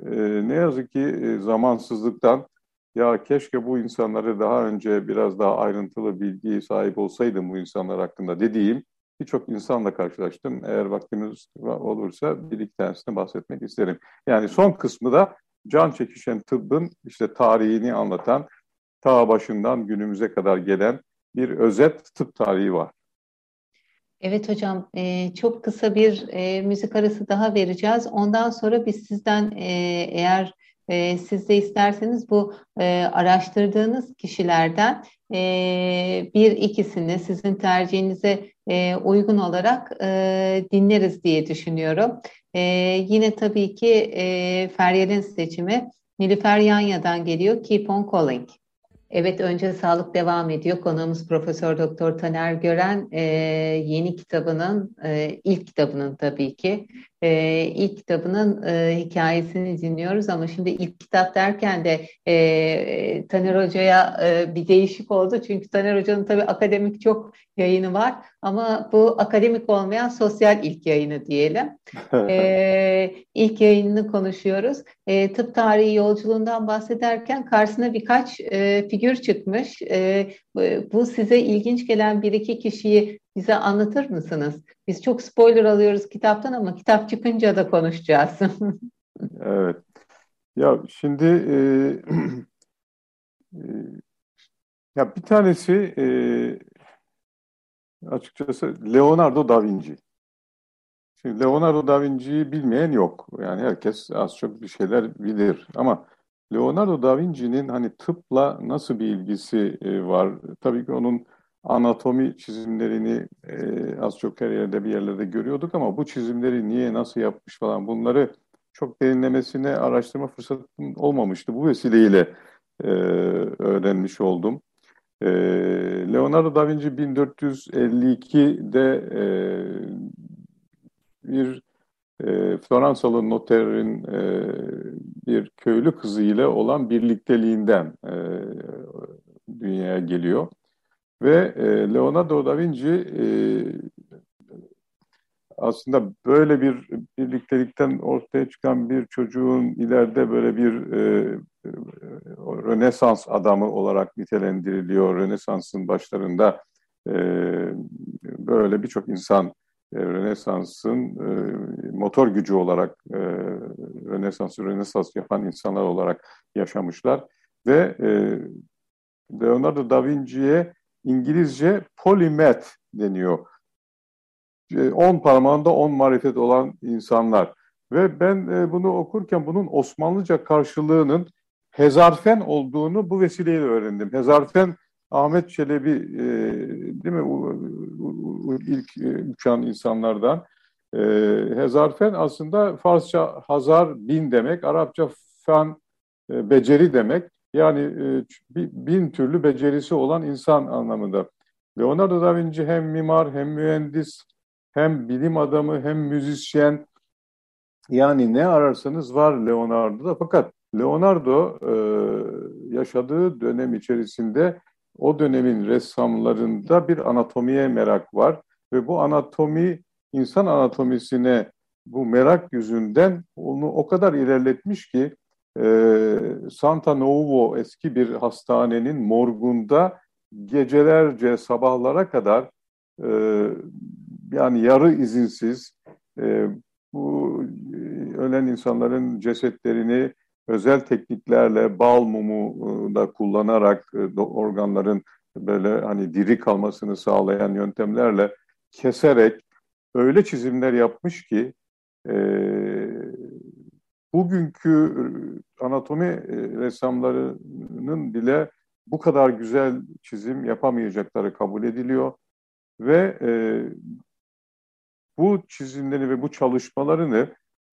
e, ne yazık ki e, zamansızlıktan ya keşke bu insanları daha önce biraz daha ayrıntılı bilgi sahip olsaydım bu insanlar hakkında dediğim birçok insanla karşılaştım. Eğer vaktimiz olursa bir iki tanesini bahsetmek isterim. Yani son kısmı da can çekişen tıbbın işte tarihini anlatan, ta başından günümüze kadar gelen bir özet tıp tarihi var. Evet hocam, e, çok kısa bir e, müzik arası daha vereceğiz. Ondan sonra biz sizden e, eğer e, siz de isterseniz bu araştırdığınız kişilerden bir ikisini sizin tercihinize uygun olarak dinleriz diye düşünüyorum. E, yine tabii ki e, Feryal'in seçimi Nilüfer Yanya'dan geliyor. Keep on Calling. Evet önce sağlık devam ediyor. Konuğumuz Profesör Doktor Taner Gören e, yeni kitabının e, ilk kitabının tabii ki e, ilk kitabının e, hikayesini dinliyoruz ama şimdi ilk kitap derken de e, Taner Hoca'ya e, bir değişik oldu çünkü Taner Hoca'nın tabii akademik çok yayını var ama bu akademik olmayan sosyal ilk yayını diyelim. e, ilk yayınını konuşuyoruz. E, tıp tarihi yolculuğundan bahsederken karşısına birkaç e, figür çıkmış. E, bu size ilginç gelen bir iki kişiyi bize anlatır mısınız? Biz çok spoiler alıyoruz kitaptan ama kitap çıkınca da konuşacağız. (laughs) evet. Ya şimdi e, (clears throat) e, ya bir tanesi e, açıkçası Leonardo da Vinci. Şimdi Leonardo da Vinci'yi bilmeyen yok. Yani herkes az çok bir şeyler bilir. Ama Leonardo da Vinci'nin hani tıpla nasıl bir ilgisi e, var? Tabii ki onun anatomi çizimlerini e, az çok her yerde bir yerlerde görüyorduk ama bu çizimleri niye, nasıl yapmış falan bunları çok derinlemesine araştırma fırsatım olmamıştı. Bu vesileyle e, öğrenmiş oldum. E, Leonardo da Vinci 1452'de e, bir e, Floransalı noterin e, bir köylü kızı ile olan birlikteliğinden e, dünyaya geliyor. Ve e, Leonardo da Vinci aslında böyle bir birliktelikten ortaya çıkan bir çocuğun ileride böyle bir Rönesans adamı olarak nitelendiriliyor. Rönesans'ın başlarında böyle birçok insan e, Rönesans'ın e, motor gücü olarak e, Rönesans'ı Rönesans yapan insanlar olarak yaşamışlar ve e, Leonardo da Vinci'ye İngilizce polimet deniyor. E, on parmağında on marifet olan insanlar. Ve ben e, bunu okurken bunun Osmanlıca karşılığının hezarfen olduğunu bu vesileyle öğrendim. Hezarfen Ahmet Çelebi e, değil mi o, o, ilk e, uçan insanlardan. E, hezarfen aslında Farsça hazar bin demek, Arapça fen e, beceri demek. Yani e, bin türlü becerisi olan insan anlamında. Leonardo da Vinci hem mimar hem mühendis hem bilim adamı hem müzisyen yani ne ararsanız var Leonardo'da fakat Leonardo e, yaşadığı dönem içerisinde o dönemin ressamlarında bir anatomiye merak var ve bu anatomi insan anatomisine bu merak yüzünden onu o kadar ilerletmiş ki e, Santa Novo eski bir hastanenin morgunda gecelerce sabahlara kadar e, yani yarı izinsiz e, bu ölen insanların cesetlerini özel tekniklerle bal mumu da kullanarak organların böyle hani diri kalmasını sağlayan yöntemlerle keserek öyle çizimler yapmış ki e, bugünkü anatomi ressamlarının bile bu kadar güzel çizim yapamayacakları kabul ediliyor ve e, bu çizimleri ve bu çalışmalarını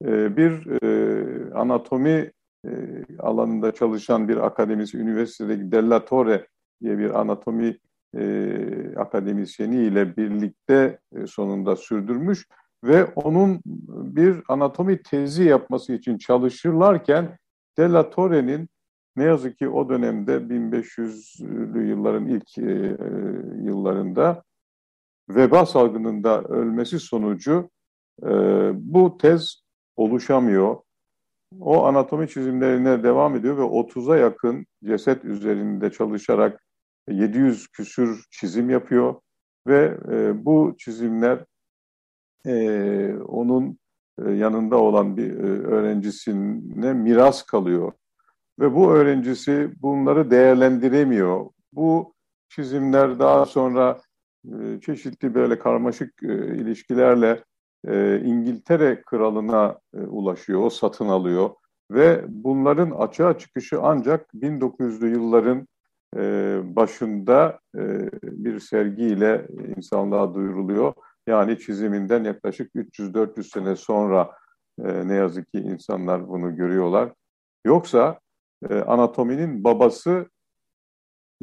e, bir e, anatomi e, alanında çalışan bir akademisyen, üniversitedeki Della Torre diye bir anatomi e, akademisyeni ile birlikte e, sonunda sürdürmüş ve onun bir anatomi tezi yapması için çalışırlarken Della Torre'nin ne yazık ki o dönemde 1500'lü yılların ilk e, yıllarında veba salgınında ölmesi sonucu e, bu tez oluşamıyor. O anatomi çizimlerine devam ediyor ve 30'a yakın ceset üzerinde çalışarak 700 küsür çizim yapıyor ve e, bu çizimler e, onun e, yanında olan bir e, öğrencisine miras kalıyor. Ve bu öğrencisi bunları değerlendiremiyor. Bu çizimler daha sonra e, çeşitli böyle karmaşık e, ilişkilerle e, İngiltere kralına e, ulaşıyor, o satın alıyor. Ve bunların açığa çıkışı ancak 1900'lü yılların e, başında e, bir sergiyle insanlığa duyuruluyor. Yani çiziminden yaklaşık 300-400 sene sonra e, ne yazık ki insanlar bunu görüyorlar. Yoksa e, anatominin babası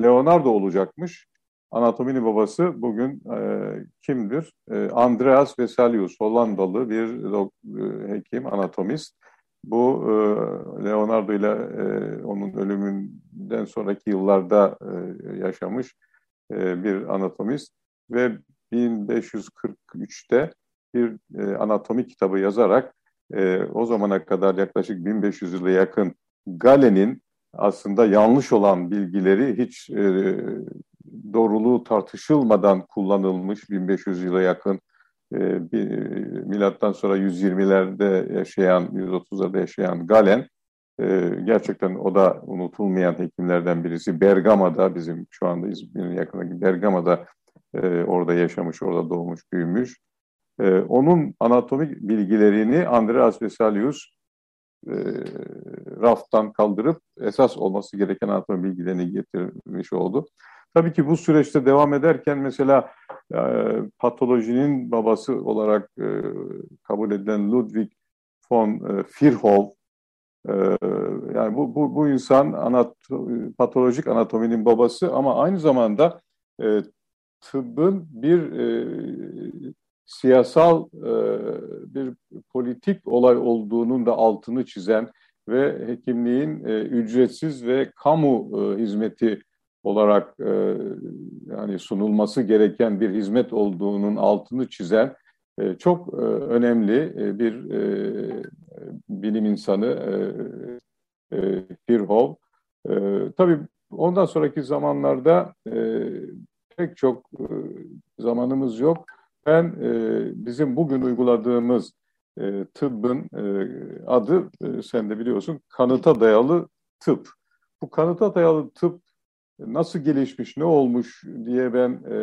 Leonardo olacakmış. Anatominin babası bugün e, kimdir? E, Andreas Vesalius, Hollandalı bir e, hekim, anatomist. Bu e, Leonardo ile e, onun ölümünden sonraki yıllarda e, yaşamış e, bir anatomist ve 1543'te bir e, anatomi kitabı yazarak e, o zamana kadar yaklaşık 1500 yıla yakın Galen'in aslında yanlış olan bilgileri hiç e, doğruluğu tartışılmadan kullanılmış 1500 yıla yakın e, bir, milattan sonra 120'lerde yaşayan, 130'larda yaşayan Galen e, gerçekten o da unutulmayan hekimlerden birisi. Bergama'da bizim şu anda İzmir'in yakındaki Bergama'da e, orada yaşamış, orada doğmuş, büyümüş. E, onun anatomik bilgilerini Andreas Vesalius e, raftan kaldırıp esas olması gereken anatomi bilgilerini getirmiş oldu. Tabii ki bu süreçte devam ederken mesela e, patolojinin babası olarak e, kabul edilen Ludwig von e, Virchow e, yani bu, bu, bu insan anat patolojik anatominin babası ama aynı zamanda e, tıbbın bir e, siyasal e, bir politik olay olduğunun da altını çizen ve hekimliğin e, ücretsiz ve kamu e, hizmeti olarak e, yani sunulması gereken bir hizmet olduğunun altını çizen e, çok e, önemli e, bir e, bilim insanı e, e, Pirhov. E, tabii ondan sonraki zamanlarda e, pek çok e, zamanımız yok. Ben e, bizim bugün uyguladığımız e, tıbbın e, adı e, sen de biliyorsun kanıta dayalı tıp. Bu kanıta dayalı tıp nasıl gelişmiş, ne olmuş diye ben e,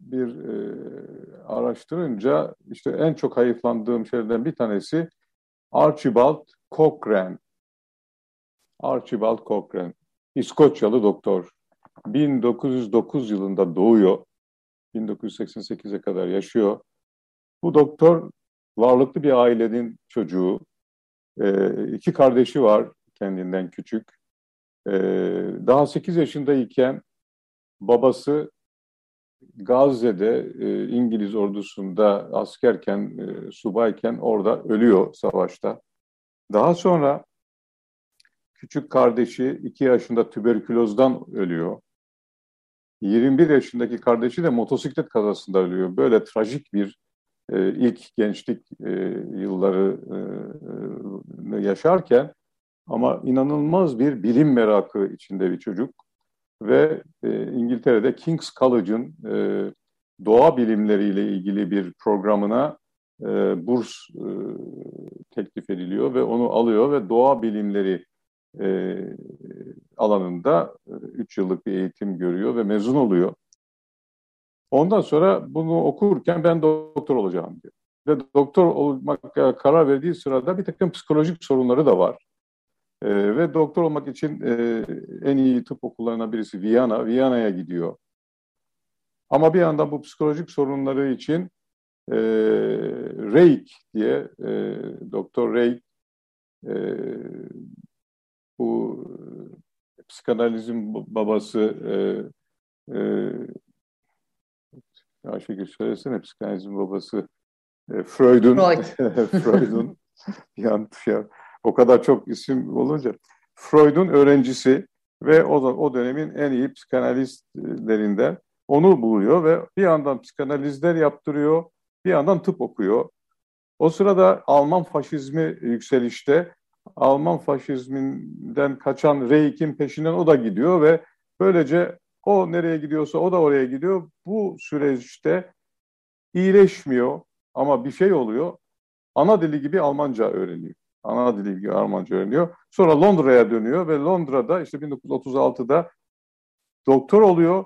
bir e, araştırınca işte en çok hayıflandığım şeylerden bir tanesi Archibald Cochrane. Archibald Cochrane, İskoçyalı doktor. 1909 yılında doğuyor. 1988'e kadar yaşıyor. Bu doktor varlıklı bir ailenin çocuğu. E, iki kardeşi var kendinden küçük. E, daha 8 yaşındayken babası Gazze'de e, İngiliz ordusunda askerken, e, subayken orada ölüyor savaşta. Daha sonra küçük kardeşi 2 yaşında tüberkülozdan ölüyor. 21 yaşındaki kardeşi de motosiklet kazasında ölüyor. Böyle trajik bir e, ilk gençlik e, yılları yaşarken ama inanılmaz bir bilim merakı içinde bir çocuk ve e, İngiltere'de King's College'ın e, doğa bilimleriyle ilgili bir programına e, burs e, teklif ediliyor ve onu alıyor ve doğa bilimleri e, alanında 3 e, yıllık bir eğitim görüyor ve mezun oluyor. Ondan sonra bunu okurken ben doktor olacağım diyor. ve doktor olmak karar verdiği sırada bir takım psikolojik sorunları da var. E, ve doktor olmak için e, en iyi tıp okullarından birisi Viyana. Viyana'ya gidiyor. Ama bir yandan bu psikolojik sorunları için e, Reik diye e, Doktor Reik e, bu psikanalizm babası e, e, Ayşegül söylesene psikanalizm babası e, Freud'un Freud. (laughs) Freud'un yanlış ya o kadar çok isim olunca Freud'un öğrencisi ve o, o dönemin en iyi psikanalistlerinden onu buluyor ve bir yandan psikanalizler yaptırıyor, bir yandan tıp okuyor. O sırada Alman faşizmi yükselişte, Alman faşizminden kaçan Reik'in peşinden o da gidiyor ve böylece o nereye gidiyorsa o da oraya gidiyor. Bu süreçte iyileşmiyor ama bir şey oluyor. Ana dili gibi Almanca öğreniyor. Ana dili gibi Almanca öğreniyor. Sonra Londra'ya dönüyor ve Londra'da işte 1936'da doktor oluyor.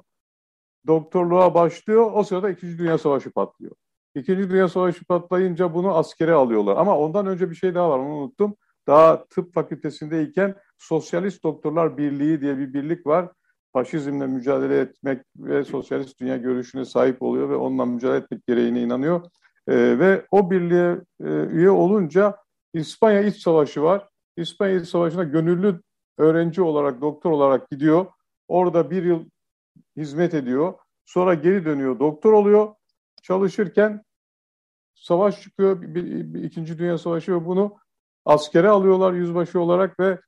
Doktorluğa başlıyor. O sırada İkinci Dünya Savaşı patlıyor. İkinci Dünya Savaşı patlayınca bunu askere alıyorlar. Ama ondan önce bir şey daha var onu unuttum. Daha tıp fakültesindeyken Sosyalist Doktorlar Birliği diye bir birlik var. Faşizmle mücadele etmek ve sosyalist dünya görüşüne sahip oluyor ve onunla mücadele etmek gereğine inanıyor. E, ve o birliğe e, üye olunca İspanya İç Savaşı var. İspanya İç Savaşı'na gönüllü öğrenci olarak, doktor olarak gidiyor. Orada bir yıl hizmet ediyor. Sonra geri dönüyor, doktor oluyor. Çalışırken savaş çıkıyor, bir, bir, İkinci Dünya Savaşı ve bunu askere alıyorlar yüzbaşı olarak ve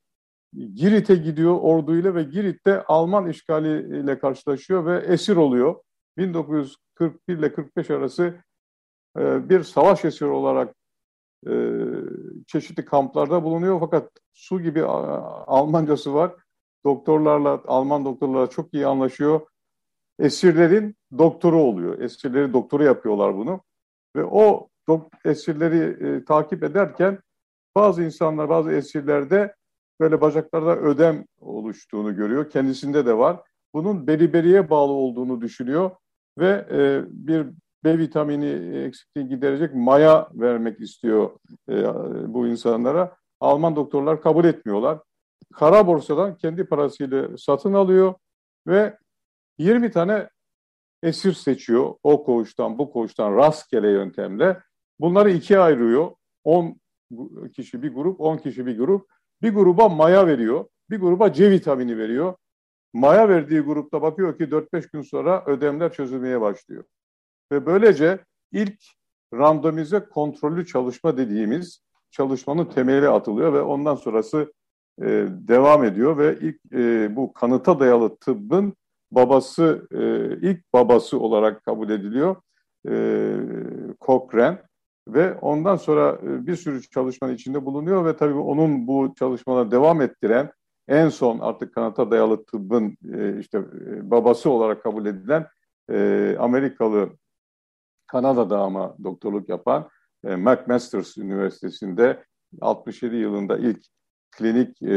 Girit'e gidiyor orduyla ve Girit'te Alman işgaliyle karşılaşıyor ve esir oluyor. 1941 ile 45 arası e, bir savaş esiri olarak e, çeşitli kamplarda bulunuyor fakat su gibi Almancası var. Doktorlarla, Alman doktorlarla çok iyi anlaşıyor. Esirlerin doktoru oluyor. Esirleri doktoru yapıyorlar bunu. Ve o esirleri e, takip ederken bazı insanlar, bazı esirlerde böyle bacaklarda ödem oluştuğunu görüyor. Kendisinde de var. Bunun beriberiye bağlı olduğunu düşünüyor ve e, bir B vitamini eksikliği giderecek maya vermek istiyor e, bu insanlara. Alman doktorlar kabul etmiyorlar. Kara borsadan kendi parasıyla satın alıyor ve 20 tane esir seçiyor. O koğuştan bu koğuştan rastgele yöntemle. Bunları ikiye ayırıyor. 10 kişi bir grup, 10 kişi bir grup. Bir gruba maya veriyor, bir gruba C vitamini veriyor. Maya verdiği grupta bakıyor ki 4-5 gün sonra ödemler çözülmeye başlıyor. Ve böylece ilk randomize kontrollü çalışma dediğimiz çalışmanın temeli atılıyor ve ondan sonrası e, devam ediyor ve ilk e, bu kanıta dayalı tıbbın babası, e, ilk babası olarak kabul ediliyor e, Cochrane. Ve ondan sonra e, bir sürü çalışmanın içinde bulunuyor ve tabii onun bu çalışmalara devam ettiren en son artık kanıta dayalı tıbbın e, işte e, babası olarak kabul edilen e, Amerikalı Kanada'da ama doktorluk yapan e, McMaster's Üniversitesi'nde 67 yılında ilk klinik e,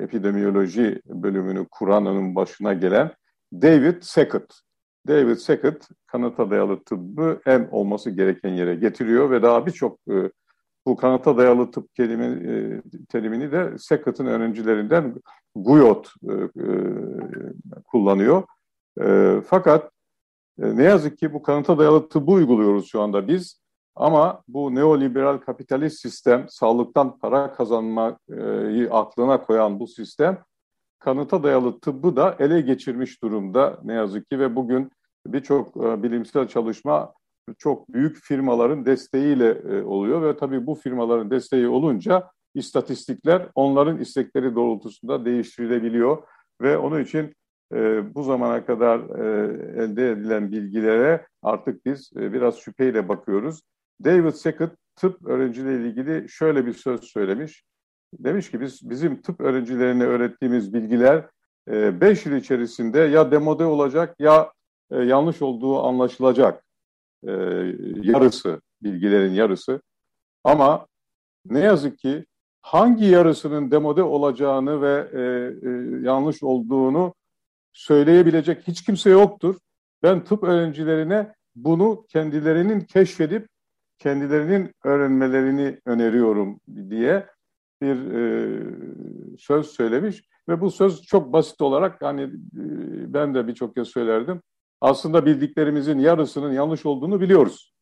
epidemiyoloji bölümünü kuranın başına gelen David Sackett. David Sackett kanıta dayalı tıbbı en olması gereken yere getiriyor ve daha birçok e, bu kanıta dayalı tıp kelime, e, terimini de Sackett'ın öğrencilerinden Guyot e, e, kullanıyor. E, fakat ne yazık ki bu kanıta dayalı tıbbı uyguluyoruz şu anda biz. Ama bu neoliberal kapitalist sistem, sağlıktan para kazanmayı aklına koyan bu sistem, kanıta dayalı tıbbı da ele geçirmiş durumda ne yazık ki. Ve bugün birçok e, bilimsel çalışma çok büyük firmaların desteğiyle e, oluyor. Ve tabii bu firmaların desteği olunca istatistikler onların istekleri doğrultusunda değiştirilebiliyor. Ve onun için e, bu zamana kadar e, elde edilen bilgilere artık biz e, biraz şüpheyle bakıyoruz. David Sackett tıp öğrencileriyle ilgili şöyle bir söz söylemiş. Demiş ki biz bizim tıp öğrencilerine öğrettiğimiz bilgiler 5 e, yıl içerisinde ya demode olacak ya yanlış olduğu anlaşılacak. Yarısı, bilgilerin yarısı. Ama ne yazık ki hangi yarısının demode olacağını ve e, e, yanlış olduğunu söyleyebilecek hiç kimse yoktur. Ben tıp öğrencilerine bunu kendilerinin keşfedip kendilerinin öğrenmelerini öneriyorum diye bir e, söz söylemiş ve bu söz çok basit olarak hani e, ben de birçok kez söylerdim. Aslında bildiklerimizin yarısının yanlış olduğunu biliyoruz.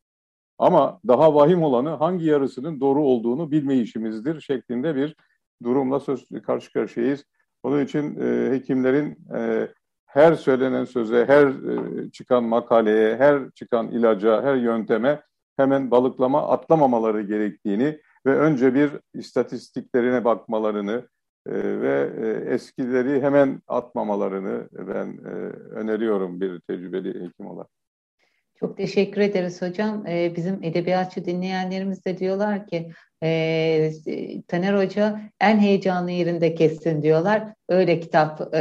Ama daha vahim olanı hangi yarısının doğru olduğunu bilmeyişimizdir şeklinde bir durumla söz karşı karşıyayız. Onun için e, hekimlerin e, her söylenen söze, her e, çıkan makaleye, her çıkan ilaca, her yönteme hemen balıklama atlamamaları gerektiğini ve önce bir istatistiklerine bakmalarını e, ve e, eskileri hemen atmamalarını ben öneriyorum bir tecrübeli hekim olarak. Çok teşekkür ederiz hocam. Ee, bizim edebiyatçı dinleyenlerimiz de diyorlar ki e, Taner Hoca en heyecanlı yerinde kessin diyorlar. Öyle kitap e,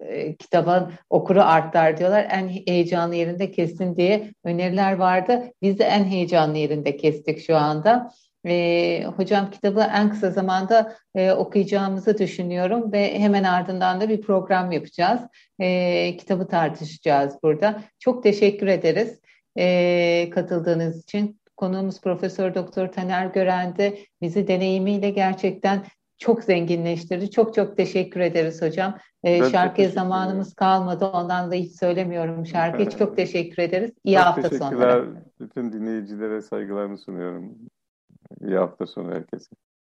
e, kitabın okuru artar diyorlar. En heyecanlı yerinde kessin diye öneriler vardı. Biz de en heyecanlı yerinde kestik şu anda. E, hocam kitabı en kısa zamanda e, okuyacağımızı düşünüyorum ve hemen ardından da bir program yapacağız. E, kitabı tartışacağız burada. Çok teşekkür ederiz e, katıldığınız için. Konuğumuz Profesör Doktor Taner Görendi. Bizi deneyimiyle gerçekten çok zenginleştirdi. Çok çok teşekkür ederiz hocam. Ee, şarkıya zamanımız kalmadı. Ondan da hiç söylemiyorum şarkıyı. Çok teşekkür ederiz. İyi çok hafta sonları. Bütün dinleyicilere saygılarımı sunuyorum. İyi hafta sonu herkese.